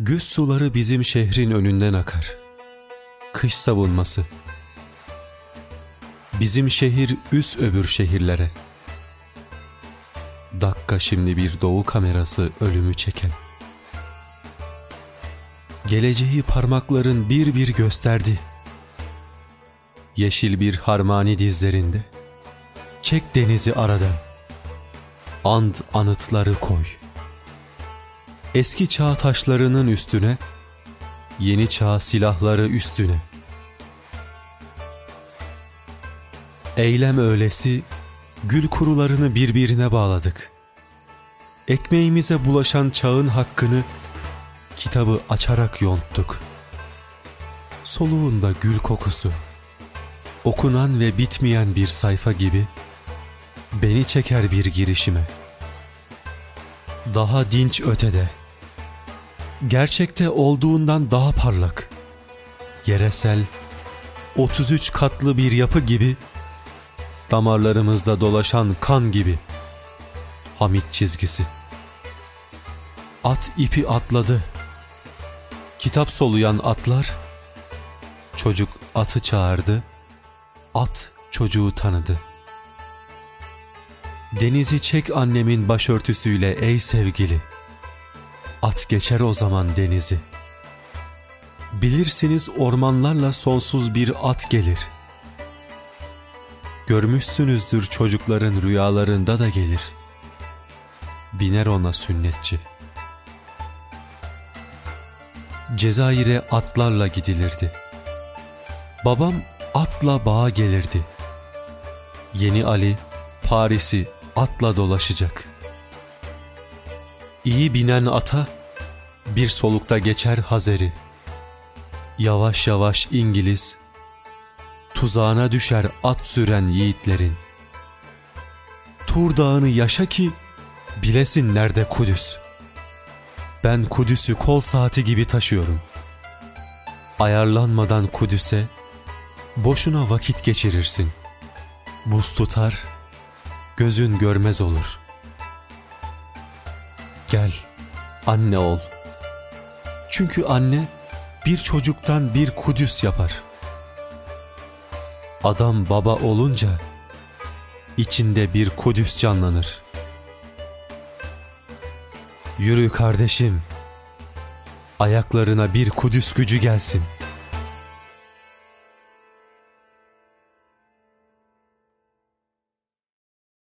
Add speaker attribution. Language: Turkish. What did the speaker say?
Speaker 1: Güz suları bizim şehrin önünden akar. Kış savunması. Bizim şehir üs öbür şehirlere. Dakika şimdi bir doğu kamerası ölümü çeken. Geleceği parmakların bir bir gösterdi. Yeşil bir harmani dizlerinde. Çek denizi aradan. And anıtları koy. Eski çağ taşlarının üstüne, yeni çağ silahları üstüne. Eylem öylesi gül kurularını birbirine bağladık. Ekmeğimize bulaşan çağın hakkını kitabı açarak yonttuk. Soluğunda gül kokusu, okunan ve bitmeyen bir sayfa gibi beni çeker bir girişime. Daha dinç ötede, gerçekte olduğundan daha parlak, yeresel, 33 katlı bir yapı gibi, damarlarımızda dolaşan kan gibi, Hamit çizgisi. At ipi atladı, kitap soluyan atlar, çocuk atı çağırdı, at çocuğu tanıdı. Denizi çek annemin başörtüsüyle ey sevgili. At geçer o zaman denizi. Bilirsiniz ormanlarla sonsuz bir at gelir. Görmüşsünüzdür çocukların rüyalarında da gelir. Biner ona sünnetçi. Cezayir'e atlarla gidilirdi. Babam atla bağa gelirdi. Yeni Ali Paris'i atla dolaşacak. İyi binen ata bir solukta geçer Hazeri. Yavaş yavaş İngiliz tuzağına düşer at süren yiğitlerin. Tur dağını yaşa ki bilesin nerede Kudüs. Ben Kudüs'ü kol saati gibi taşıyorum. Ayarlanmadan Kudüs'e boşuna vakit geçirirsin. Buz tutar, gözün görmez olur. Gel, anne ol. Çünkü anne bir çocuktan bir Kudüs yapar. Adam baba olunca içinde bir Kudüs canlanır. Yürü kardeşim, ayaklarına bir Kudüs gücü gelsin.''